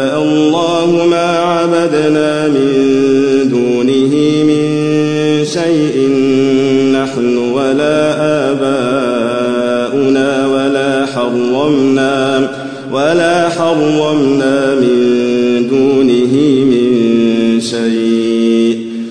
الله ما عبدنا من دونه من شيء. نحن ولا آباؤنا ولا حرمنا ولا حرمنا من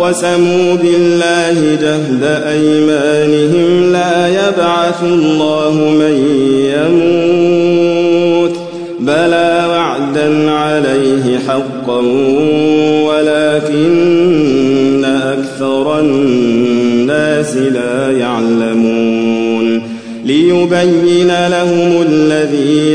واقسموا بالله جهد أيمانهم لا يبعث الله من يموت بلى وعدا عليه حقا ولكن أكثر الناس لا يعلمون ليبين لهم الذي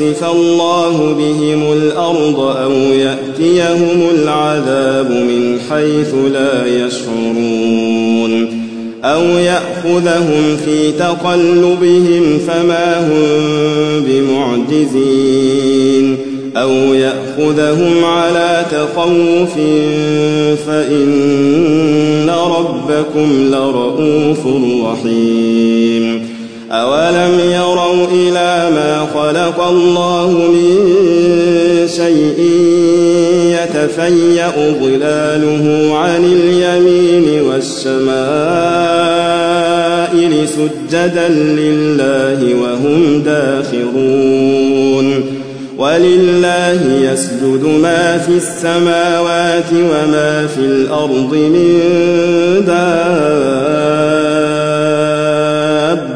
يخسف الله بهم الأرض أو يأتيهم العذاب من حيث لا يشعرون أو يأخذهم في تقلبهم فما هم بمعجزين أو يأخذهم على تخوف فإن ربكم لرؤوف رحيم أولم يروا إلى ما خلق الله من شيء يتفيأ ظلاله عن اليمين والشمائل سجدا لله وهم داخرون ولله يسجد ما في السماوات وما في الأرض من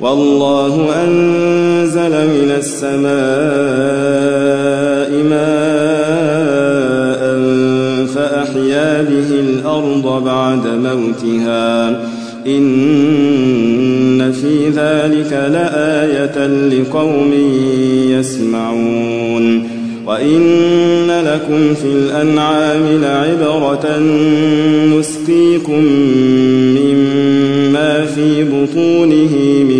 والله أنزل من السماء ماء فأحيا به الأرض بعد موتها. إن في ذلك لآية لقوم يسمعون. وإن لكم في الأنعام لعبرة نسقيكم مما في بطونه من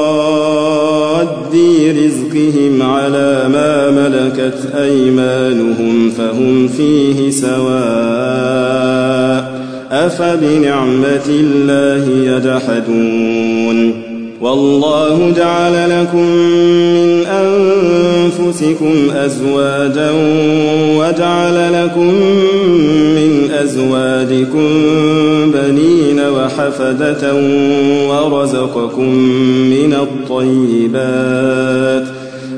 رزقهم على ما ملكت أيمانهم فهم فيه سواء أفبنعمة الله يجحدون والله جعل لكم من أنفسكم أزواجا وجعل لكم من أزواجكم بنين وحفدة ورزقكم من الطيبات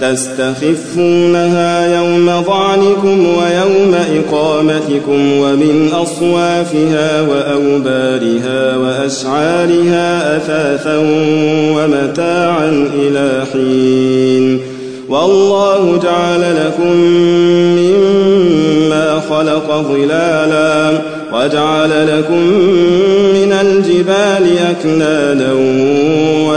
تستخفونها يوم ظعنكم ويوم إقامتكم ومن أصوافها وأوبارها وأشعارها أثاثا ومتاعا إلى حين. والله جعل لكم مما خلق ظلالا وجعل لكم من الجبال أكنانا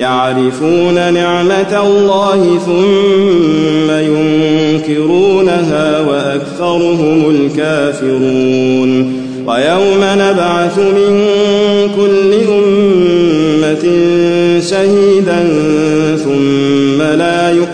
يعرفون نعمة الله ثم ينكرونها وأكثرهم الكافرون. ويوم نبعث من كل أمة شهيدا ثم لا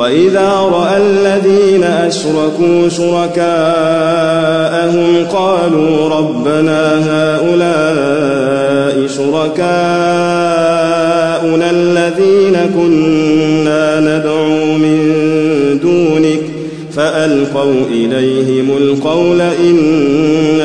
وإذا رأى الذين أشركوا شركاءهم قالوا ربنا هؤلاء شركاؤنا الذين كنا ندعو من دونك فألقوا إليهم القول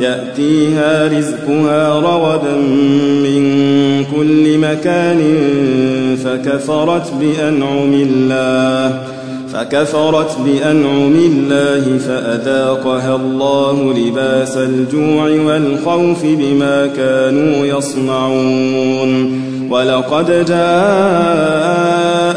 يأتيها رزقها رغدا من كل مكان فكفرت بأنعم الله فكفرت بأنعم الله فأذاقها الله لباس الجوع والخوف بما كانوا يصنعون. ولقد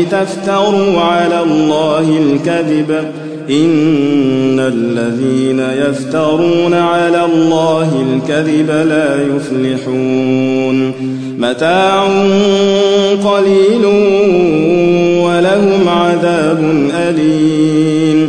لتفتروا على الله الكذب. إن الذين يفترون على الله الكذب لا يفلحون. متاع قليل ولهم عذاب أليم.